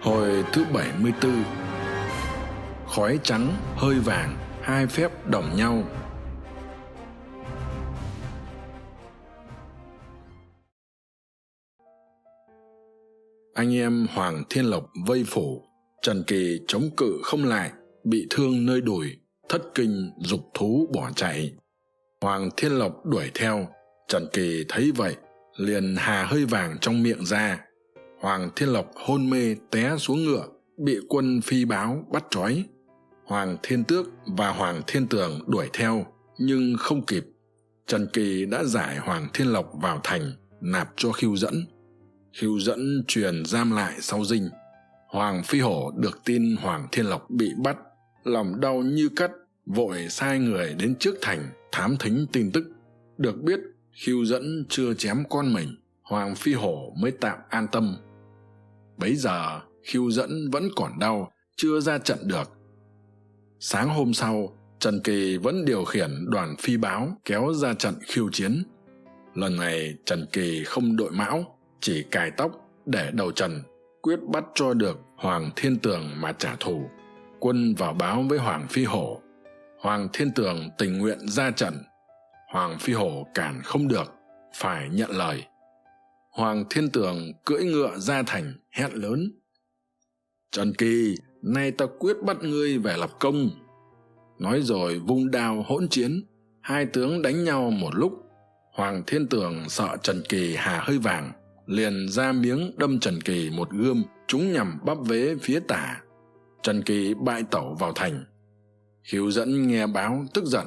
Hồi thứ 74 Khói trắng, hơi vàng, hai phép đồng nhau. Anh em hoàng thiên lộc vây phủ trần kỳ chống cự không lại bị thương nơi đùi thất kinh dục thú bỏ chạy. Hoàng thiên lộc đuổi theo trần kỳ thấy vậy liền hà hơi vàng trong miệng ra hoàng thiên lộc hôn mê té xuống ngựa, bị quân phi báo bắt trói. Hoàng thiên tước và hoàng thiên tường đuổi theo, nhưng không kịp. Trần kỳ đã giải hoàng thiên lộc vào thành, nạp cho khiêu dẫn. Khiêu dẫn truyền giam lại sau dinh. Hoàng phi hổ được tin hoàng thiên lộc bị bắt, lòng đau như cắt, vội sai người đến trước thành thám thính tin tức. Được biết, khiêu dẫn chưa chém con mình, hoàng phi hổ mới tạm an tâm bấy giờ, khiêu dẫn vẫn còn đau, chưa ra trận được. Sáng hôm sau, trần kỳ vẫn điều khiển đoàn phi báo kéo ra trận khiêu chiến. Lần này, trần kỳ không đội mão, chỉ cài tóc để đầu trần, quyết bắt cho được hoàng thiên tường mà trả thù. Quân vào báo với hoàng phi hổ. Hoàng thiên tường tình nguyện ra trận. Hoàng phi hổ cản không được, phải nhận lời hoàng thiên tường cưỡi ngựa ra thành hét lớn. Trần kỳ, nay ta quyết bắt ngươi về lập công. Nói rồi vung đao hỗn chiến, hai tướng đánh nhau một lúc. Hoàng thiên tường sợ trần kỳ hà hơi vàng, liền ra miếng đâm trần kỳ một gươm chúng nhằm bắp vế phía tả. Trần kỳ bại tẩu vào thành. Khiếu dẫn nghe báo tức giận,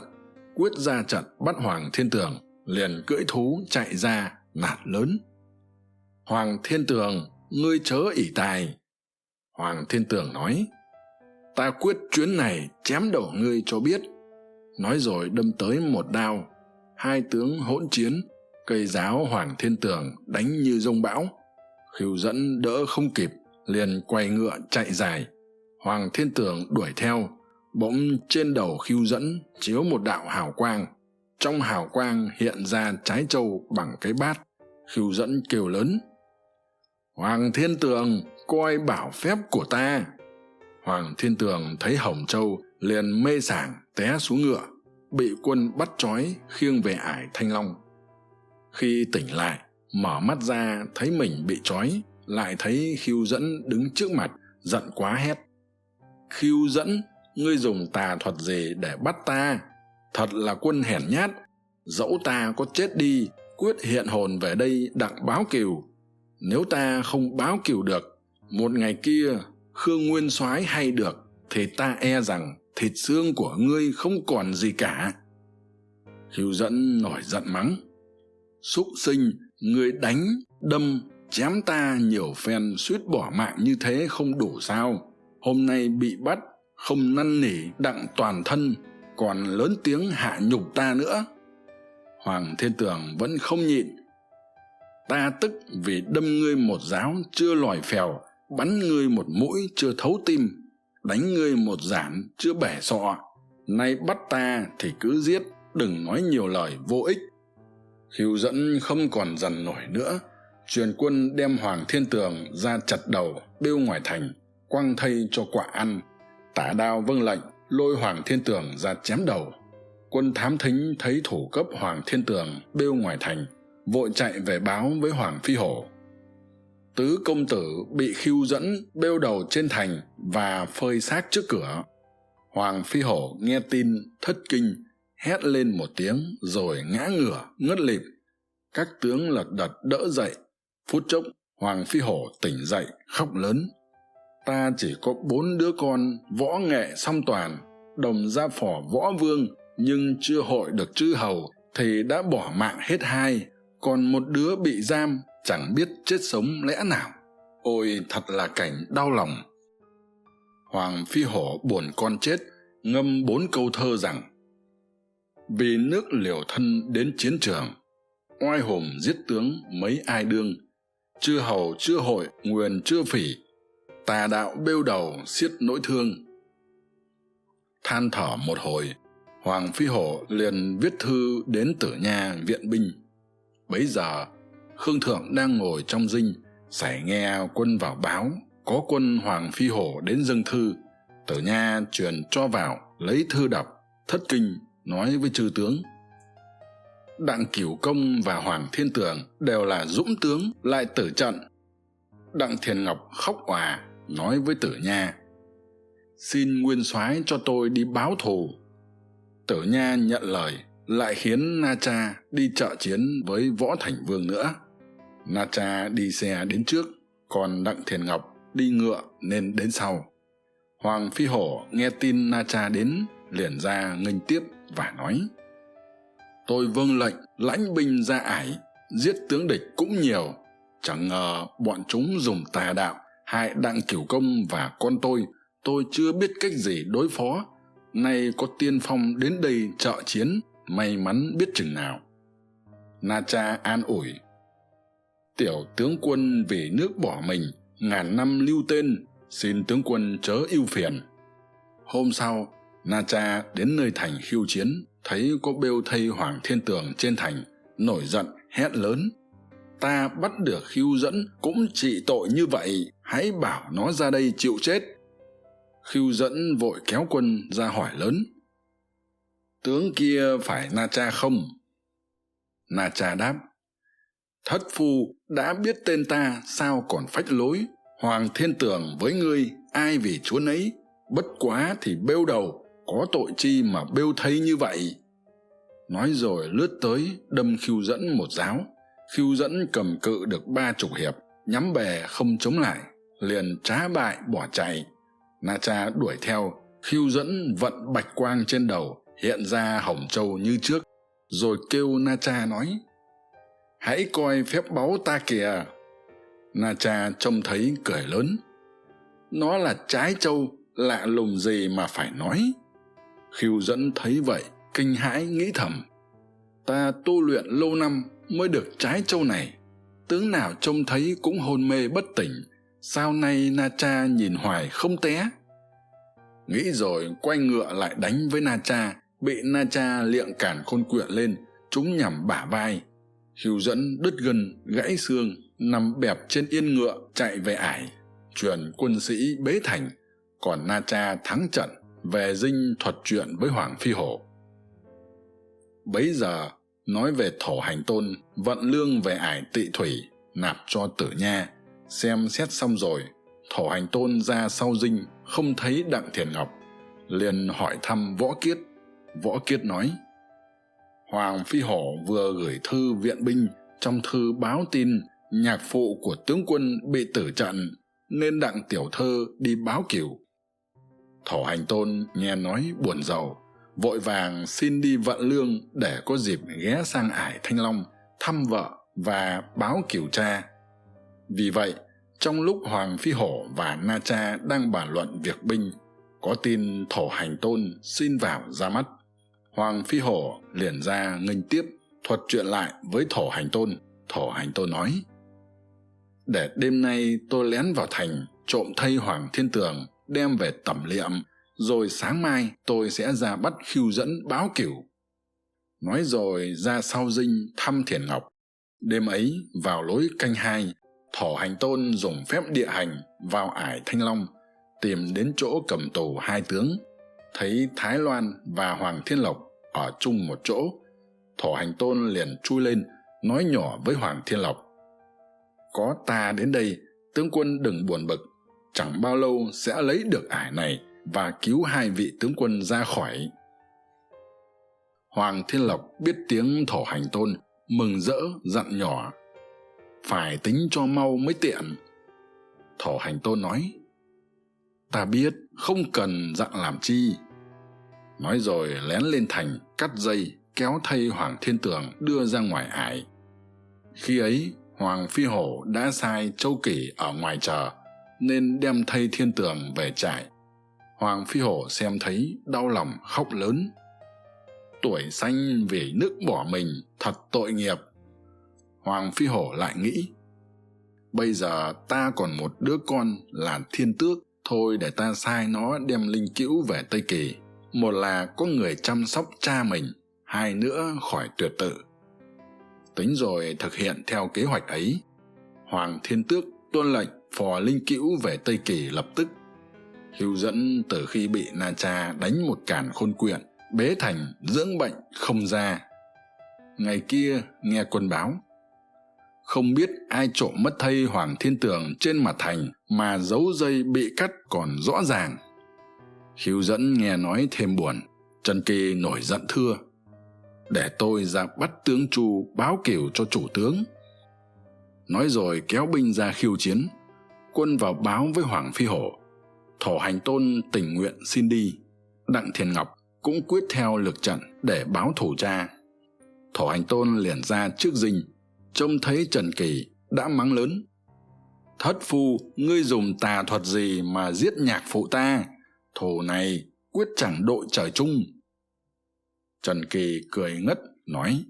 quyết ra trận bắt hoàng thiên tường liền cưỡi thú chạy ra, nạt lớn hoàng thiên tường, ngươi chớ ỷ tài. Hoàng thiên tường nói, ta quyết chuyến này chém đầu ngươi cho biết. Nói rồi đâm tới một đao, hai tướng hỗn chiến, cây giáo hoàng thiên tường đánh như rông bão. Khiêu dẫn đỡ không kịp, liền quay ngựa chạy dài. Hoàng thiên tường đuổi theo, bỗng trên đầu khiêu dẫn chiếu một đạo hào quang. Trong hào quang hiện ra trái trâu bằng cái bát. Khiêu dẫn kêu lớn hoàng thiên tường coi bảo phép của ta. Hoàng thiên tường thấy hồng châu liền mê sảng, té xuống ngựa, bị quân bắt trói, khiêng về ải thanh long. Khi tỉnh lại, mở mắt ra thấy mình bị trói, lại thấy khiêu dẫn đứng trước mặt, giận quá hét. Khiêu dẫn, ngươi dùng tà thuật gì để bắt ta? Thật là quân hèn nhát. Dẫu ta có chết đi, quyết hiện hồn về đây đặng báo cừu nếu ta không báo cừu được, một ngày kia, khương nguyên soái hay được, thì ta e rằng thịt xương của ngươi không còn gì cả. Hữu dẫn nổi giận mắng. Súc sinh, ngươi đánh, đâm, chém ta nhiều phen suýt bỏ mạng như thế không đủ sao? Hôm nay bị bắt, không năn nỉ đặng toàn thân, còn lớn tiếng hạ nhục ta nữa. Hoàng thiên tường vẫn không nhịn ta tức vì đâm ngươi một giáo chưa lòi phèo, bắn ngươi một mũi chưa thấu tim, đánh ngươi một giản chưa bẻ sọ. Nay bắt ta thì cứ giết, đừng nói nhiều lời vô ích. Hữu dẫn không còn dằn nổi nữa, truyền quân đem hoàng thiên tường ra chặt đầu, bêu ngoài thành, quăng thây cho quả ăn. Tả đao vâng lệnh, lôi hoàng thiên tường ra chém đầu. Quân thám thính thấy thủ cấp hoàng thiên tường bêu ngoài thành vội chạy về báo với hoàng phi hổ. Tứ công tử bị khiêu dẫn bêu đầu trên thành và phơi xác trước cửa. Hoàng phi hổ nghe tin thất kinh, hét lên một tiếng rồi ngã ngửa, ngất lịm. Các tướng lật đật đỡ dậy. Phút chốc, hoàng phi hổ tỉnh dậy, khóc lớn. Ta chỉ có bốn đứa con võ nghệ song toàn, đồng gia phỏ võ vương, nhưng chưa hội được chư hầu thì đã bỏ mạng hết hai còn một đứa bị giam chẳng biết chết sống lẽ nào. Ôi, thật là cảnh đau lòng. Hoàng phi hổ buồn con chết, ngâm bốn câu thơ rằng, vì nước liều thân đến chiến trường, oai hùng giết tướng mấy ai đương. Chưa hầu chưa hội, nguyền chưa phỉ, tà đạo bêu đầu xiết nỗi thương. Than thở một hồi, hoàng phi hổ liền viết thư đến tử nha viện binh bấy giờ, khương thượng đang ngồi trong dinh sải nghe quân vào báo, có quân hoàng phi hổ đến dâng thư. Tử nha truyền cho vào, lấy thư đọc, thất kinh, nói với chư tướng. Đặng cửu công và hoàng thiên tường đều là dũng tướng, lại tử trận. Đặng thiền ngọc khóc òa, nói với tử nha, xin nguyên soái cho tôi đi báo thù. Tử nha nhận lời lại khiến na cha đi trợ chiến với võ thành vương nữa. Na cha đi xe đến trước, còn đặng thiền ngọc đi ngựa nên đến sau. Hoàng phi hổ nghe tin na cha đến, liền ra nghênh tiếp và nói, tôi vâng lệnh lãnh binh ra ải, giết tướng địch cũng nhiều. Chẳng ngờ bọn chúng dùng tà đạo hại đặng cửu công và con tôi tôi chưa biết cách gì đối phó. Nay có tiên phong đến đây trợ chiến may mắn biết chừng nào. Na cha an ủi, tiểu tướng quân vì nước bỏ mình ngàn năm lưu tên, xin tướng quân chớ ưu phiền. Hôm sau na cha đến nơi thành khiêu chiến, thấy có bêu thây hoàng thiên tường trên thành, nổi giận, hét lớn, ta bắt được khiêu dẫn cũng trị tội như vậy, hãy bảo nó ra đây chịu chết. Khiêu dẫn vội kéo quân ra hỏi lớn tướng kia phải na cha không? Na cha đáp, thất phu đã biết tên ta sao còn phách lối. Hoàng thiên tường với ngươi, ai vì chúa nấy? Bất quá thì bêu đầu, có tội chi mà bêu thấy như vậy? Nói rồi lướt tới đâm khiêu dẫn một giáo. Khiêu dẫn cầm cự được ba chục hiệp, nhắm bè không chống lại, liền trá bại bỏ chạy. Na cha đuổi theo, khiêu dẫn vận bạch quang trên đầu hiện ra hỏng châu như trước, rồi kêu na cha nói, hãy coi phép báu ta kìa. Na cha trông thấy cười lớn, nó là trái trâu, lạ lùng gì mà phải nói. Khiêu dẫn thấy vậy, kinh hãi nghĩ thầm, ta tu luyện lâu năm mới được trái trâu này, tướng nào trông thấy cũng hôn mê bất tỉnh, sao nay na cha nhìn hoài không té? Nghĩ rồi quay ngựa lại đánh với na cha bị na cha liệng cản khôn quyện lên, chúng nhằm bả vai. Hưu dẫn đứt gân, gãy xương, nằm bẹp trên yên ngựa, chạy về ải. Truyền quân sĩ bế thành, còn na cha thắng trận, về dinh thuật chuyện với hoàng phi hổ. Bấy giờ, nói về thổ hành tôn, vận lương về ải tị thủy, nạp cho tử nha. Xem xét xong rồi, thổ hành tôn ra sau dinh, không thấy đặng thiền ngọc. Liền hỏi thăm võ kiết võ Kiệt nói. Hoàng phi hổ vừa gửi thư viện binh, trong thư báo tin nhạc phụ của tướng quân bị tử trận, nên đặng tiểu thơ đi báo cửu thổ hành tôn nghe nói buồn rầu, vội vàng xin đi vận lương để có dịp ghé sang ải thanh long thăm vợ và báo cửu cha. Vì vậy, trong lúc hoàng phi hổ và na cha đang bàn luận việc binh, có tin thổ hành tôn xin vào ra mắt hoàng phi hổ liền ra nghênh tiếp thuật chuyện lại với thổ hành tôn. Thổ hành tôn nói, để đêm nay tôi lén vào thành trộm thây hoàng thiên tường, đem về tẩm liệm, rồi sáng mai tôi sẽ ra bắt khiêu dẫn báo cửu. Nói rồi ra sau dinh thăm thiền ngọc. Đêm ấy, vào lối canh hai, thổ hành tôn dùng phép địa hành vào ải thanh long, tìm đến chỗ cầm tù hai tướng thấy thái loan và hoàng thiên lộc ở chung một chỗ, thổ hành tôn liền chui lên, nói nhỏ với hoàng thiên lộc. Có ta đến đây, tướng quân đừng buồn bực, chẳng bao lâu sẽ lấy được ải này và cứu hai vị tướng quân ra khỏi. Hoàng thiên lộc biết tiếng thổ hành tôn, mừng rỡ, dặn nhỏ, phải tính cho mau mới tiện. Thổ hành tôn nói ta biết không cần dặn làm chi. Nói rồi lén lên thành, cắt dây, kéo thây hoàng thiên tường đưa ra ngoài ải. Khi ấy, hoàng phi hổ đã sai châu kỷ ở ngoài chờ, nên đem thây thiên tường về trại. Hoàng phi hổ xem thấy đau lòng khóc lớn. Tuổi xanh vì nước bỏ mình, thật tội nghiệp. Hoàng phi hổ lại nghĩ, bây giờ ta còn một đứa con là thiên tước thôi để ta sai nó đem linh cữu về tây kỳ. Một là có người chăm sóc cha mình, hai nữa khỏi tuyệt tự. Tính rồi thực hiện theo kế hoạch ấy. Hoàng thiên tước tuân lệnh phò linh cữu về tây kỳ lập tức. Hưu dẫn từ khi bị na cha đánh một cản khôn quyện, bế thành dưỡng bệnh không ra. Ngày kia nghe quân báo không biết ai trộm mất thây hoàng thiên tường trên mặt thành mà dấu dây bị cắt còn rõ ràng. Khiêu dẫn nghe nói thêm buồn, trần kỳ nổi giận thưa. Để tôi ra bắt tướng chu báo kiểu cho chủ tướng. Nói rồi kéo binh ra khiêu chiến, quân vào báo với hoàng phi hổ. Thổ hành tôn tình nguyện xin đi, đặng thiền ngọc cũng quyết theo lực trận để báo thủ cha. Thổ hành tôn liền ra trước dinh trông thấy trần kỳ đã mắng lớn. Thất phu, ngươi dùng tà thuật gì mà giết nhạc phụ ta? Thù này, quyết chẳng đội trời chung. Trần kỳ cười ngất, nói,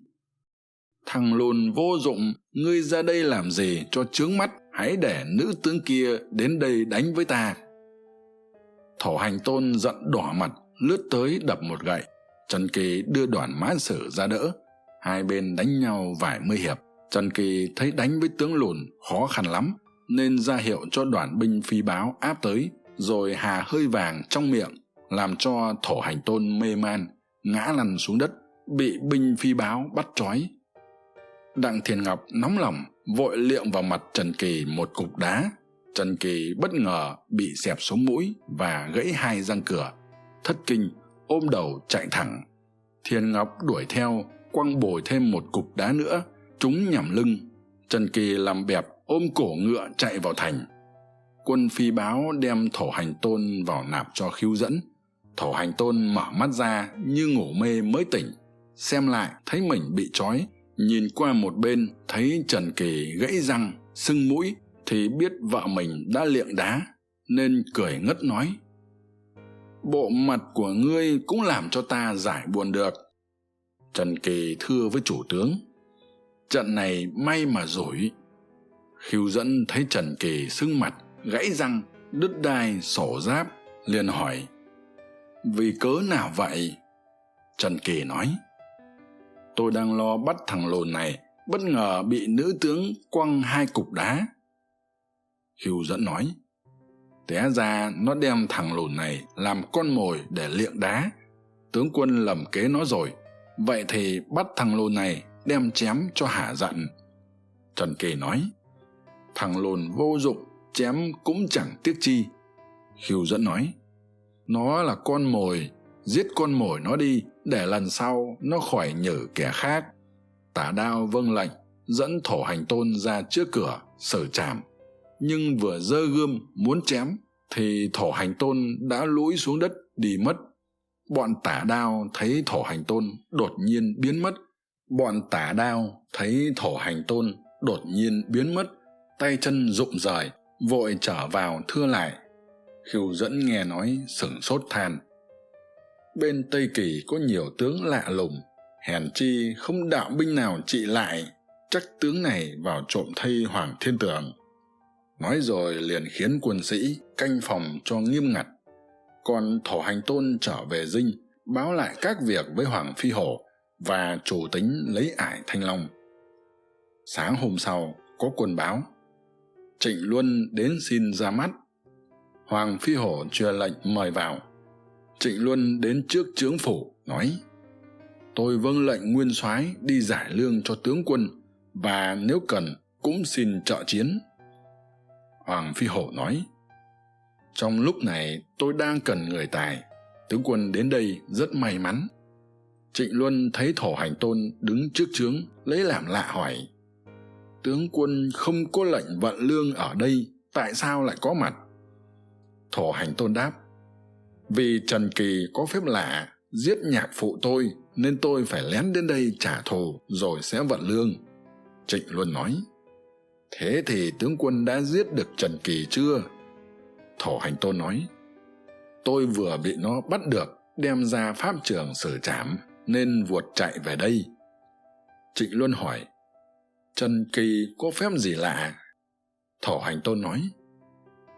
thằng lùn vô dụng, ngươi ra đây làm gì cho trướng mắt? Hãy để nữ tướng kia đến đây đánh với ta. Thổ hành tôn giận đỏ mặt, lướt tới đập một gậy. Trần kỳ đưa đoàn mã sử ra đỡ. Hai bên đánh nhau vài mươi hiệp trần kỳ thấy đánh với tướng lùn khó khăn lắm, nên ra hiệu cho đoàn binh phi báo áp tới, rồi hà hơi vàng trong miệng, làm cho thổ hành tôn mê man, ngã lăn xuống đất, bị binh phi báo bắt trói. Đặng thiền ngọc nóng lòng, vội liệng vào mặt trần kỳ một cục đá. Trần kỳ bất ngờ bị xẹp xuống mũi và gãy hai răng cửa, thất kinh, ôm đầu chạy thẳng. Thiền ngọc đuổi theo, quăng bồi thêm một cục đá nữa chúng nhằm lưng, trần kỳ làm bẹp ôm cổ ngựa chạy vào thành. Quân phi báo đem thổ hành tôn vào nạp cho khiêu dẫn. Thổ hành tôn mở mắt ra như ngủ mê mới tỉnh, xem lại thấy mình bị trói. Nhìn qua một bên thấy trần kỳ gãy răng, sưng mũi thì biết vợ mình đã liệng đá, nên cười ngất nói. Bộ mặt của ngươi cũng làm cho ta giải buồn được. Trần kỳ thưa với chủ tướng trận này may mà rủi khiêu dẫn thấy trần kỳ sưng mặt, gãy răng, đứt đai sổ giáp, liền hỏi, vì cớ nào vậy? Trần kỳ nói, tôi đang lo bắt thằng lồn này, bất ngờ bị nữ tướng quăng hai cục đá. Khiêu dẫn nói, té ra nó đem thằng lùn này làm con mồi để liệng đá. Tướng quân lầm kế nó rồi. Vậy thì bắt thằng lùn này đem chém cho hả giận. Trần kỳ nói, thằng lồn vô dụng, chém cũng chẳng tiếc chi. Khiêu dẫn nói, nó là con mồi, giết con mồi nó đi, để lần sau nó khỏi nhử kẻ khác. Tả đao vâng lệnh, dẫn thổ hành tôn ra trước cửa, sở trảm. Nhưng vừa dơ gươm muốn chém, thì thổ hành tôn đã lũi xuống đất, đi mất. Bọn tả đao thấy thổ hành tôn đột nhiên biến mất bọn tả đao thấy thổ hành tôn đột nhiên biến mất, tay chân rụng rời, vội trở vào thưa lại. Khiêu dẫn nghe nói sửng sốt than. Bên tây kỳ có nhiều tướng lạ lùng, hèn chi không đạo binh nào trị lại. Chắc tướng này vào trộm thây hoàng thiên tường. Nói rồi liền khiến quân sĩ canh phòng cho nghiêm ngặt. Còn thổ hành tôn trở về dinh, báo lại các việc với hoàng phi hổ và chủ tính lấy ải thanh long. Sáng hôm sau, có quân báo. Trịnh luân đến xin ra mắt. Hoàng phi hổ truyền lệnh mời vào. Trịnh luân đến trước trướng phủ, nói, tôi vâng lệnh nguyên soái đi giải lương cho tướng quân và nếu cần cũng xin trợ chiến. Hoàng phi hổ nói, trong lúc này tôi đang cần người tài. Tướng quân đến đây rất may mắn trịnh luân thấy thổ hành tôn đứng trước trướng, lấy làm lạ hỏi tướng quân không có lệnh vận lương ở đây, tại sao lại có mặt? Thổ hành tôn đáp, vì trần kỳ có phép lạ, giết nhạc phụ tôi, nên tôi phải lén đến đây trả thù rồi sẽ vận lương. Trịnh luân nói, thế thì tướng quân đã giết được trần kỳ chưa? Thổ hành tôn nói, tôi vừa bị nó bắt được, đem ra pháp trường xử trảm nên vuột chạy về đây. Trịnh luân hỏi, trần kỳ có phép gì lạ? Thổ hành tôn nói,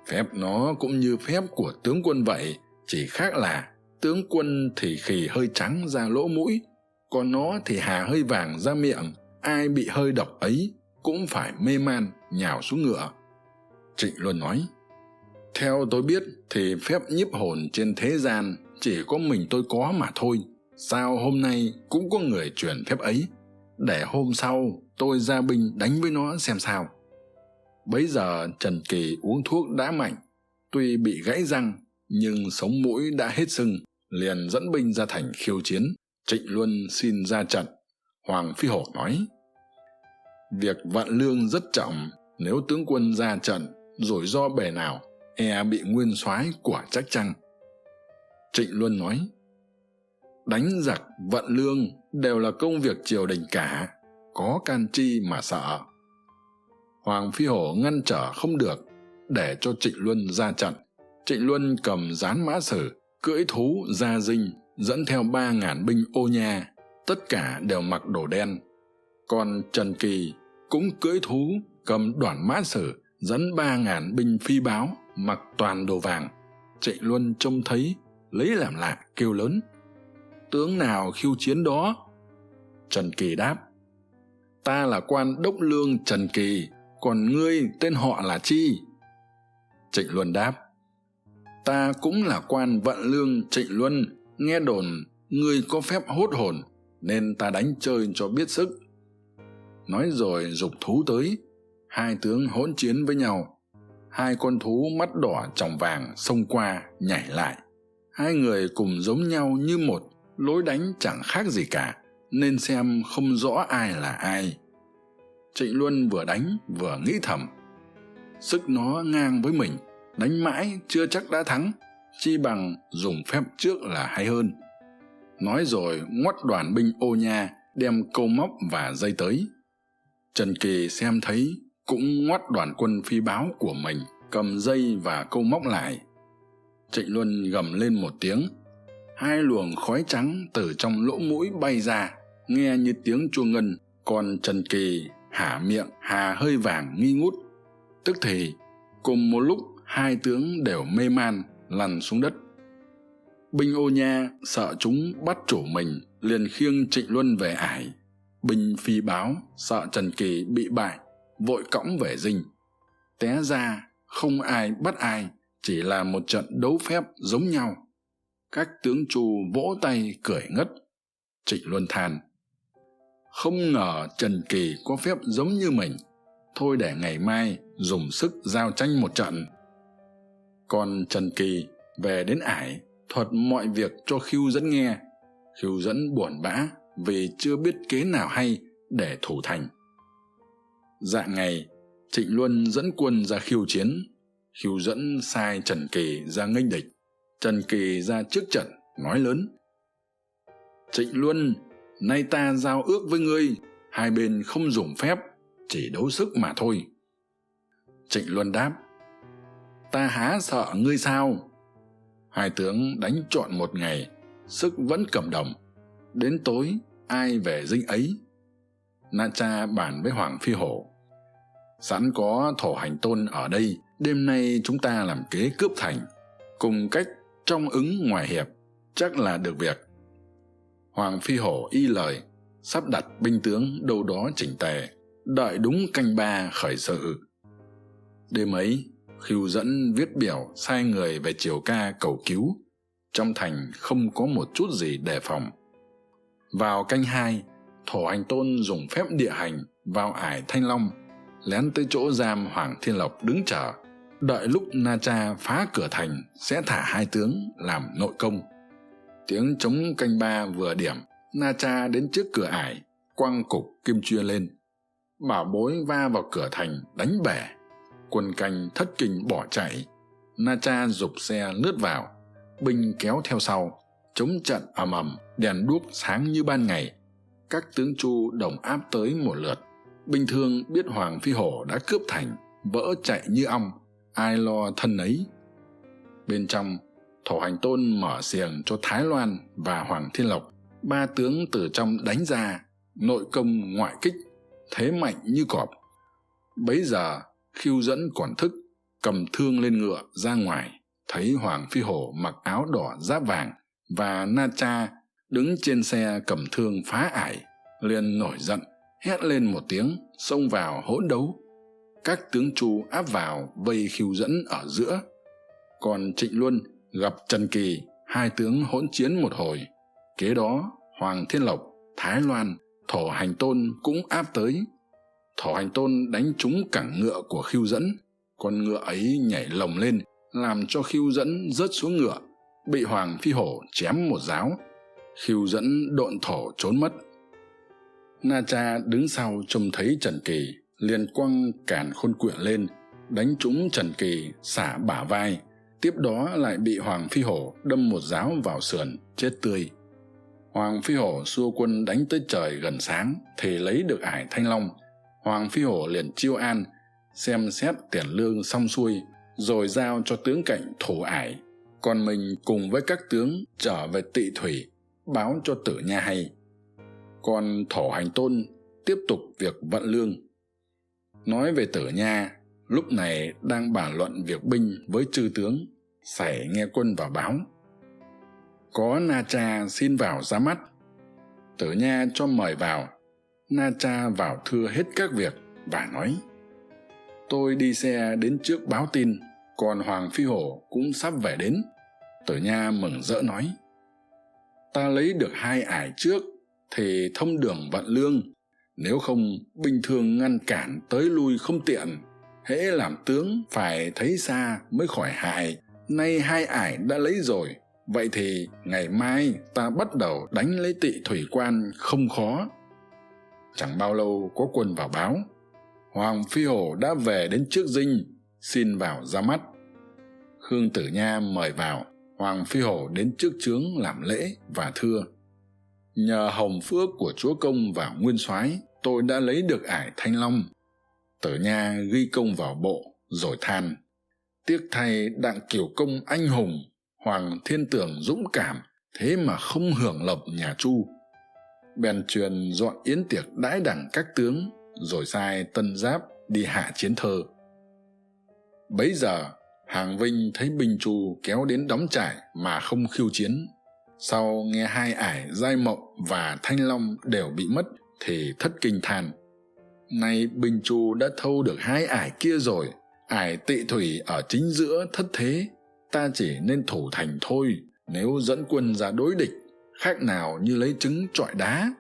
phép nó cũng như phép của tướng quân vậy, chỉ khác là tướng quân thì khì hơi trắng ra lỗ mũi, còn nó thì hà hơi vàng ra miệng, ai bị hơi độc ấy cũng phải mê man, nhào xuống ngựa. Trịnh luân nói, theo tôi biết thì phép nhiếp hồn trên thế gian chỉ có mình tôi có mà thôi sao hôm nay cũng có người truyền phép ấy? Để hôm sau tôi ra binh đánh với nó xem sao. Bấy giờ trần kỳ uống thuốc đã mạnh, tuy bị gãy răng, nhưng sống mũi đã hết sưng, liền dẫn binh ra thành khiêu chiến, trịnh luân xin ra trận. Hoàng phi hổ nói, việc vạn lương rất trọng, nếu tướng quân ra trận, rủi ro bề nào e bị nguyên soái của chắc chăng trịnh luân nói đánh giặc, vận lương đều là công việc triều đình cả, có can chi mà sợ. Hoàng phi hổ ngăn trở không được, để cho trịnh luân ra trận. Trịnh luân cầm dán mã sử, cưỡi thú ra dinh, dẫn theo ba ngàn binh ô nha, tất cả đều mặc đồ đen. Còn trần kỳ cũng cưỡi thú, cầm đoản mã sử, dẫn ba ngàn binh phi báo, mặc toàn đồ vàng. Trịnh luân trông thấy, lấy làm lạ, kêu lớn tướng nào khiêu chiến đó? Trần kỳ đáp, ta là quan đốc lương trần kỳ, còn ngươi tên họ là chi? Trịnh luân đáp, ta cũng là quan vận lương trịnh luân, nghe đồn ngươi có phép hốt hồn, nên ta đánh chơi cho biết sức. Nói rồi g ụ c thú tới, hai tướng hỗn chiến với nhau. Hai con thú mắt đỏ tròng vàng xông qua nhảy lại. Hai người cùng giống nhau như một lối đánh chẳng khác gì cả, nên xem không rõ ai là ai. Trịnh luân vừa đánh vừa nghĩ thầm. Sức nó ngang với mình, đánh mãi chưa chắc đã thắng, chi bằng dùng phép trước là hay hơn. Nói rồi ngoắt đoàn binh ô nha, đem câu móc và dây tới. Trần kỳ xem thấy cũng ngoắt đoàn quân phi báo của mình, cầm dây và câu móc lại. Trịnh luân gầm lên một tiếng hai luồng khói trắng từ trong lỗ mũi bay ra, nghe như tiếng chuông ngân, còn trần kỳ hả miệng, hà hơi vàng nghi ngút. Tức thì, cùng một lúc, hai tướng đều mê man, lăn xuống đất. Binh ô nha sợ chúng bắt chủ mình, liền khiêng trịnh luân về ải. Binh phi báo sợ trần kỳ bị bại, vội cõng về dinh. Té ra, không ai bắt ai, chỉ là một trận đấu phép giống nhau các tướng chu vỗ tay cười ngất. Trịnh luân than, không ngờ trần kỳ có phép giống như mình. Thôi để ngày mai dùng sức giao tranh một trận. Còn trần kỳ về đến ải, thuật mọi việc cho khiêu dẫn nghe. Khiêu dẫn buồn bã vì chưa biết kế nào hay để thủ thành. Dạng ngày, trịnh luân dẫn quân ra khiêu chiến. Khiêu dẫn sai trần kỳ ra nghênh địch trần kỳ ra trước trận, nói lớn. Trịnh luân, nay ta giao ước với ngươi, hai bên không dùng phép, chỉ đấu sức mà thôi. Trịnh luân đáp, ta há sợ ngươi sao? Hai tướng đánh trọn một ngày, sức vẫn cầm đồng. Đến tối, ai về dinh ấy? Na cha bàn với hoàng phi hổ, sẵn có thổ hành tôn ở đây, đêm nay chúng ta làm kế cướp thành, cùng cách trong ứng ngoài hiệp, chắc là được việc. Hoàng phi hổ y lời, sắp đặt binh tướng đâu đó chỉnh tề, đợi đúng canh ba khởi sự. Đêm ấy, khiêu dẫn viết biểu sai người về triều ca cầu cứu, trong thành không có một chút gì đề phòng. Vào canh hai, thổ hành tôn dùng phép địa hành vào ải thanh long, lén tới chỗ giam hoàng thiên lộc đứng chờ đợi lúc na cha phá cửa thành, sẽ thả hai tướng làm nội công. Tiếng trống canh ba vừa điểm na cha đến trước cửa ải, quăng cục kim chuyên lên. Bảo bối va vào cửa thành, đánh bể quân canh thất kinh bỏ chạy. Na cha g ụ c xe lướt vào. Binh kéo theo sau, chống trận ầm ầm, đèn đuốc sáng như ban ngày. Các tướng chu đồng áp tới một lượt. Binh thương biết hoàng phi hổ đã cướp thành, vỡ chạy như ong ai lo thân ấy? Bên trong, thổ hành tôn mở xiềng cho thái loan và hoàng thiên lộc, ba tướng từ trong đánh ra, nội công ngoại kích, thế mạnh như cọp. Bấy giờ, khiêu dẫn còn thức, cầm thương lên ngựa ra ngoài, thấy hoàng phi hổ mặc áo đỏ giáp vàng và na cha đứng trên xe cầm thương phá ải, liền nổi giận, hét lên một tiếng, xông vào hỗn đấu các tướng chu áp vào vây khiêu dẫn ở giữa. Còn trịnh luân gặp trần kỳ, hai tướng hỗn chiến một hồi. Kế đó, hoàng thiên lộc, thái loan, thổ hành tôn cũng áp tới. Thổ hành tôn đánh trúng cẳng ngựa của khiêu dẫn. Con ngựa ấy nhảy lồng lên, làm cho khiêu dẫn rớt xuống ngựa, bị hoàng phi hổ chém một giáo. Khiêu dẫn độn thổ trốn mất. Na cha đứng sau trông thấy trần kỳ liền quăng càn khôn quyện lên, đánh trúng trần kỳ xả bả vai. Tiếp đó lại bị hoàng phi hổ đâm một giáo vào sườn, chết tươi. Hoàng phi hổ xua quân đánh tới trời gần sáng thì lấy được ải thanh long. Hoàng phi hổ liền chiêu an, xem xét tiền lương xong xuôi, rồi giao cho tướng cạnh thủ ải. Còn mình cùng với các tướng trở về tị thủy, báo cho tử nha hay. Còn thổ hành tôn tiếp tục việc vận lương nói về tử nha, lúc này đang bàn luận việc binh với chư tướng sảy nghe quân vào báo. Có na cha xin vào ra mắt. Tử nha cho mời vào. Na cha vào thưa hết các việc và nói, tôi đi xe đến trước báo tin, còn hoàng phi hổ cũng sắp về đến. Tử nha mừng rỡ nói, ta lấy được hai ải trước, thì thông đường vận lương nếu không bình thường ngăn cản tới lui không tiện, hễ làm tướng phải thấy xa mới khỏi hại. Nay hai ải đã lấy rồi, vậy thì ngày mai ta bắt đầu đánh lấy tị thủy quan không khó. Chẳng bao lâu có quân vào báo, hoàng phi hổ đã về đến trước dinh, xin vào ra mắt. Khương tử nha mời vào, hoàng phi hổ đến trước trướng làm lễ và thưa nhờ hồng phước của chúa công và nguyên soái, tôi đã lấy được ải thanh long. Tử nha ghi công vào bộ, rồi than. Tiếc thay đặng kiểu công anh hùng, hoàng thiên tưởng dũng cảm, thế mà không hưởng lộc nhà chu. Bèn truyền dọn yến tiệc đãi đẳng các tướng, rồi sai tân giáp đi hạ chiến thơ. Bấy giờ, hàng vinh thấy binh chu kéo đến đóng trại mà không khiêu chiến sau nghe hai ải giai mộng và thanh long đều bị mất thì thất kinh than. Nay binh chu đã thâu được hai ải kia rồi, ải tị thủy ở chính giữa thất thế. Ta chỉ nên thủ thành thôi, nếu dẫn quân ra đối địch, khác nào như lấy trứng trọi đá.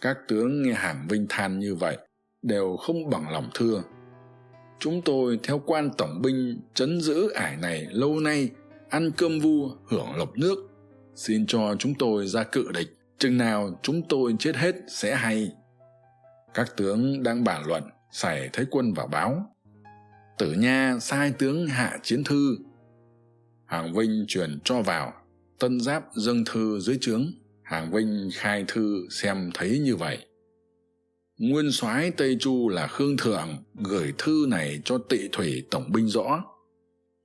Các tướng nghe hàm vinh than như vậy đều không bằng lòng thưa. Chúng tôi theo quan tổng binh trấn giữ ải này lâu nay, ăn cơm vua, hưởng lộc nước xin cho chúng tôi ra cự địch. Chừng nào chúng tôi chết hết sẽ hay. Các tướng đang bàn luận sảy thấy quân vào báo. Tử nha sai tướng hạ chiến thư. Hàng vinh truyền cho vào, tân giáp dâng thư dưới trướng. Hàng vinh khai thư xem thấy như vậy. Nguyên soái tây chu là khương thượng gửi thư này cho tị thủy tổng binh rõ.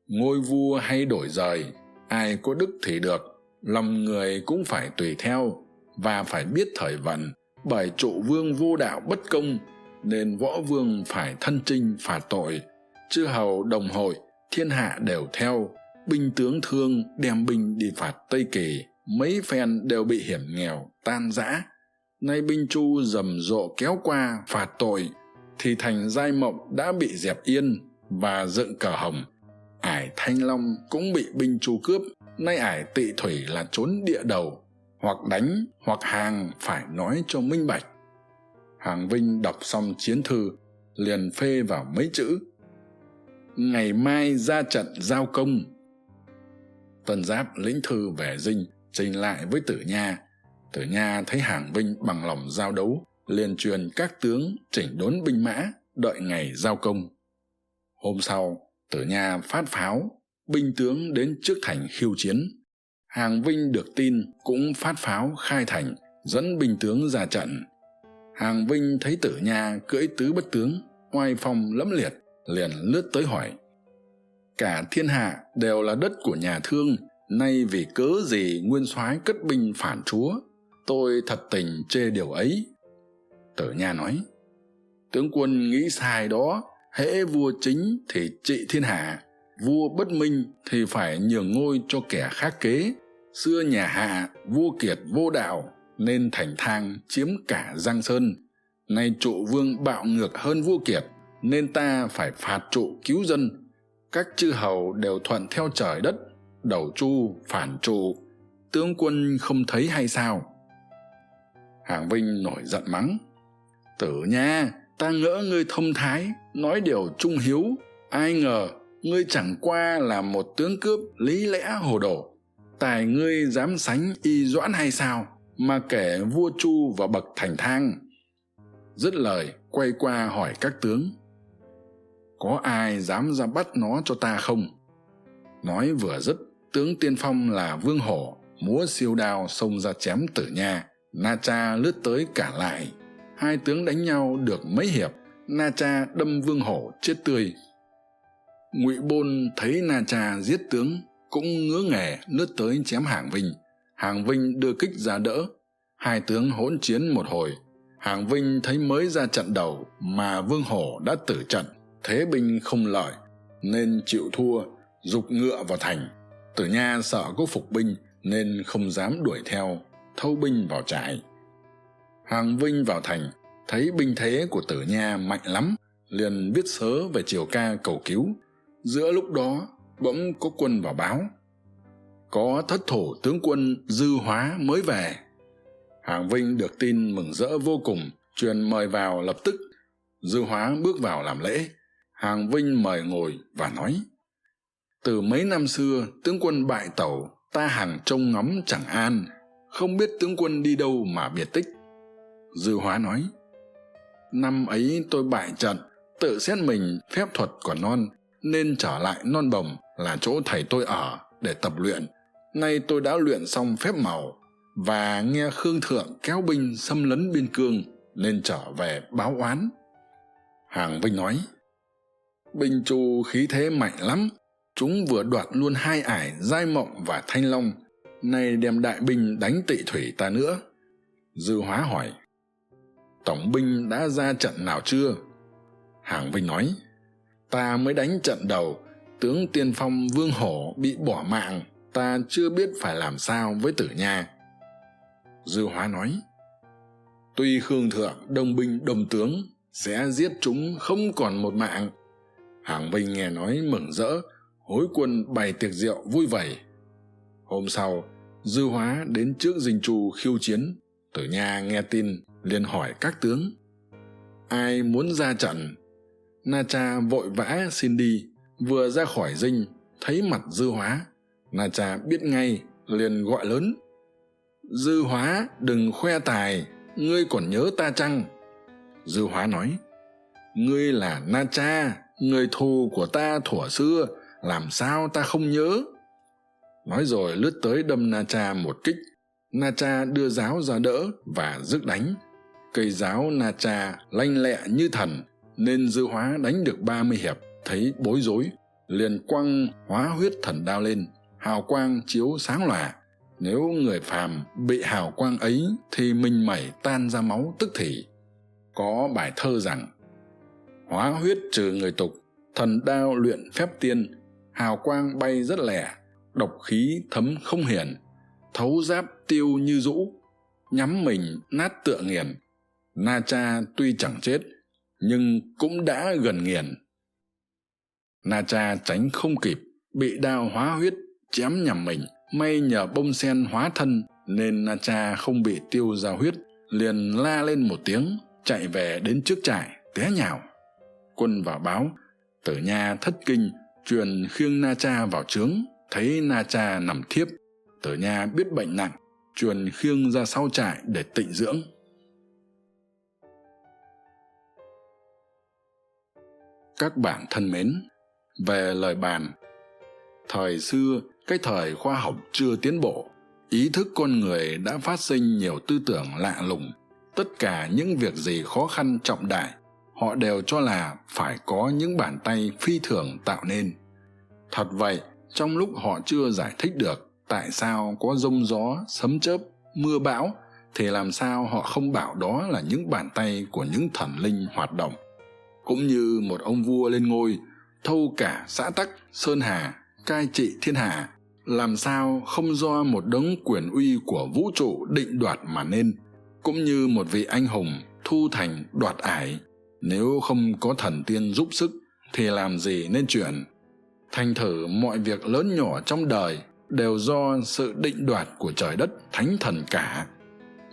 Ngôi vua hay đổi rời, ai có đức thì được lòng người cũng phải tùy theo và phải biết thời vận. Bởi trụ vương vô đạo bất công, nên võ vương phải thân trinh phạt tội. Chư hầu đồng hội, thiên hạ đều theo. Binh tướng thương đem binh đi phạt tây kỳ, mấy phen đều bị hiểm nghèo, tan rã. Nay binh chu rầm rộ kéo qua phạt tội, thì thành giai mộng đã bị dẹp yên và dựng cờ hồng. Ải thanh long cũng bị binh chu cướp nay ải tị thủy là trốn địa đầu, hoặc đánh, hoặc hàng phải nói cho minh bạch. Hàng vinh đọc xong chiến thư, liền phê vào mấy chữ. Ngày mai ra trận giao công. Tân giáp lĩnh thư về dinh, trình lại với tử nha. Tử nha thấy hàng vinh bằng lòng giao đấu, liền truyền các tướng chỉnh đốn binh mã, đợi ngày giao công. Hôm sau, tử nha phát pháo binh tướng đến trước thành khiêu chiến. Hàng vinh được tin cũng phát pháo khai thành, dẫn binh tướng ra trận. Hàng vinh thấy tử nha cưỡi tứ bất tướng, oai phong lẫm liệt, liền lướt tới hỏi, cả thiên hạ đều là đất của nhà thương, nay vì cớ gì nguyên soái cất binh phản chúa? Tôi thật tình chê điều ấy. Tử nha nói, tướng quân nghĩ sai đó, hễ vua chính thì trị thiên hạ vua bất minh thì phải nhường ngôi cho kẻ khác kế. Xưa nhà hạ, vua kiệt vô đạo, nên thành thang chiếm cả giang sơn. Nay trụ vương bạo ngược hơn vua kiệt, nên ta phải phạt trụ cứu dân. Các chư hầu đều thuận theo trời đất, đầu chu, phản trụ. Tướng quân không thấy hay sao? Hàng vinh nổi giận mắng. Tử nha, ta ngỡ ngươi thông thái, nói điều trung hiếu. Ai ngờ ngươi chẳng qua là một tướng cướp lý lẽ hồ đồ. Tài ngươi dám sánh y doãn hay sao mà kể vua chu và bậc thành thang? Dứt lời, quay qua hỏi các tướng. Có ai dám ra bắt nó cho ta không? Nói vừa dứt, tướng tiên phong là vương hổ, múa siêu đao xông ra chém tử nha. Na cha lướt tới cả lại. Hai tướng đánh nhau được mấy hiệp. Na cha đâm vương hổ chết tươi ngụy bôn thấy na cha giết tướng, cũng ngứa nghề lướt tới chém hàng vinh. Hàng vinh đưa kích ra đỡ, hai tướng hỗn chiến một hồi. Hàng vinh thấy mới ra trận đầu mà vương hổ đã tử trận, thế binh không lợi, nên chịu thua g ngựa vào thành. Tử nha sợ có phục binh, nên không dám đuổi theo, thâu binh vào trại. Hàng vinh vào thành, thấy binh thế của tử nha mạnh lắm, liền viết sớ về triều ca cầu cứu giữa lúc đó, bỗng có quân vào báo. Có thất thủ tướng quân dư hóa mới về. Hàng vinh được tin mừng rỡ vô cùng, truyền mời vào lập tức. Dư hóa bước vào làm lễ. Hàng vinh mời ngồi và nói, từ mấy năm xưa, tướng quân bại tẩu, ta hàng trông ngóng chẳng an. Không biết tướng quân đi đâu mà biệt tích. Dư hóa nói, năm ấy tôi bại trận, tự xét mình, phép thuật còn non nên trở lại non bồng là chỗ thầy tôi ở để tập luyện. Nay tôi đã luyện xong phép màu và nghe khương thượng kéo binh xâm lấn biên cương nên trở về báo oán. Hàng vinh nói, binh chu khí thế mạnh lắm, chúng vừa đoạt luôn hai ải giai mộng và thanh long, nay đem đại binh đánh tị thủy ta nữa. Dư hóa hỏi, tổng binh đã ra trận nào chưa? Hàng vinh nói ta mới đánh trận đầu, tướng tiên phong vương hổ bị bỏ mạng, ta chưa biết phải làm sao với tử nha. Dư hóa nói, tuy khương thượng đồng binh đồng tướng sẽ giết chúng không còn một mạng. Hàng vinh nghe nói mừng rỡ, hối quân bày tiệc rượu vui vầy hôm sau, dư hóa đến trước dinh chu khiêu chiến. Tử nha nghe tin, liền hỏi các tướng, ai muốn ra trận? Na cha vội vã xin đi. Vừa ra khỏi dinh, thấy mặt dư hóa. Na cha biết ngay, liền gọi lớn. Dư hóa, đừng khoe tài, ngươi còn nhớ ta chăng? Dư hóa nói, ngươi là na cha người thù của ta thuở xưa, làm sao ta không nhớ? Nói rồi lướt tới đâm na cha một kích. Na cha đưa giáo ra đỡ và rước đánh. Cây giáo na cha lanh lẹ như thần nên dư hóa đánh được ba mươi hiệp thấy bối rối, liền quăng hóa huyết thần đao lên, hào quang chiếu sáng lòa. Nếu người phàm bị hào quang ấy thì mình mẩy tan ra máu tức thì. Có bài thơ rằng, hóa huyết trừ người tục, thần đao luyện phép tiên, hào quang bay rất lẻ, độc khí thấm không hiển thấu giáp tiêu như rũ, nhắm mình nát tựa nghiền, na cha tuy chẳng chết nhưng cũng đã gần nghiền. Na cha tránh không kịp, bị đao hóa huyết chém nhằm mình. May nhờ bông sen hóa thân nên na cha không bị tiêu ra huyết, liền la lên một tiếng, chạy về đến trước trại, té nhào. Quân vào báo, tử nha thất kinh, truyền khiêng na cha vào trướng, thấy na cha nằm thiếp. Tử nha biết bệnh nặng, truyền khiêng ra sau trại để tịnh dưỡng. Các bạn thân mến. Về lời bàn, thời xưa, cái thời khoa học chưa tiến bộ, ý thức con người đã phát sinh nhiều tư tưởng lạ lùng. Tất cả những việc gì khó khăn trọng đại, họ đều cho là phải có những bàn tay phi thường tạo nên. Thật vậy, trong lúc họ chưa giải thích được tại sao có rông gió, sấm chớp, mưa bão, thì làm sao họ không bảo đó là những bàn tay của những thần linh hoạt động? Cũng như một ông vua lên ngôi, thâu cả xã tắc, sơn hà, cai trị thiên hạ làm sao không do một đấng quyền uy của vũ trụ định đoạt mà nên, cũng như một vị anh hùng thu thành đoạt ải. Nếu không có thần tiên giúp sức, thì làm gì nên chuyển? thành thử mọi việc lớn nhỏ trong đời đều do sự định đoạt của trời đất, thánh thần cả.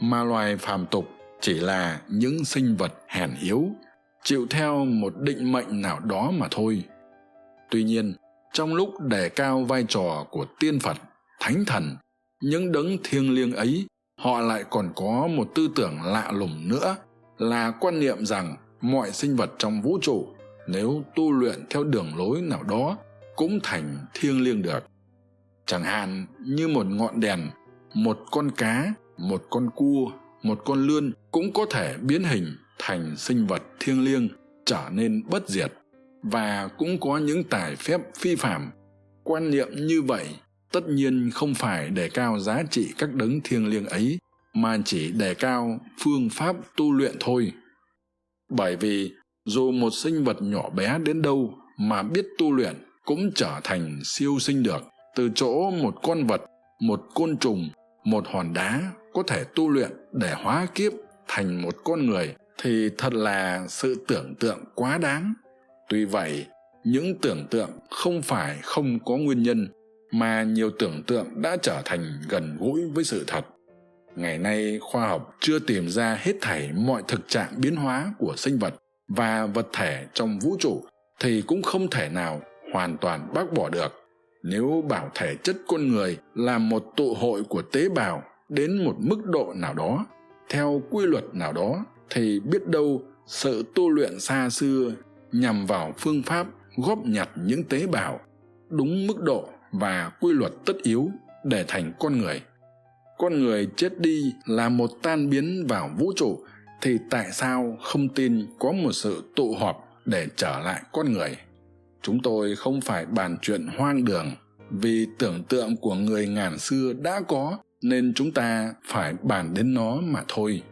Mà loài phàm tục chỉ là những sinh vật hèn yếu chịu theo một định mệnh nào đó mà thôi. Tuy nhiên, trong lúc đề cao vai trò của tiên phật, thánh thần, những đấng thiêng liêng ấy, họ lại còn có một tư tưởng lạ lùng nữa, là quan niệm rằng mọi sinh vật trong vũ trụ, nếu tu luyện theo đường lối nào đó, cũng thành thiêng liêng được. Chẳng hạn như một ngọn đèn, một con cá, một con cua, một con lươn cũng có thể biến hình thành sinh vật thiêng liêng trở nên bất diệt và cũng có những tài phép phi phạm. Quan niệm như vậy tất nhiên không phải đề cao giá trị các đấng thiêng liêng ấy, mà chỉ đề cao phương pháp tu luyện thôi. Bởi vì dù một sinh vật nhỏ bé đến đâu mà biết tu luyện cũng trở thành siêu sinh được. Từ chỗ một con vật, một côn trùng, một hòn đá có thể tu luyện để hóa kiếp thành một con người thì thật là sự tưởng tượng quá đáng. Tuy vậy, những tưởng tượng không phải không có nguyên nhân, mà nhiều tưởng tượng đã trở thành gần gũi với sự thật. Ngày nay, khoa học chưa tìm ra hết thảy mọi thực trạng biến hóa của sinh vật và vật thể trong vũ trụ thì cũng không thể nào hoàn toàn bác bỏ được. Nếu bảo thể chất con người là một tụ hội của tế bào đến một mức độ nào đó, theo quy luật nào đó thì biết đâu sự tu luyện xa xưa nhằm vào phương pháp góp nhặt những tế bào đúng mức độ và quy luật tất yếu để thành con người. Con người chết đi là một tan biến vào vũ trụ thì tại sao không tin có một sự tụ họp để trở lại con người? Chúng tôi không phải bàn chuyện hoang đường, vì tưởng tượng của người ngàn xưa đã có nên chúng ta phải bàn đến nó mà thôi.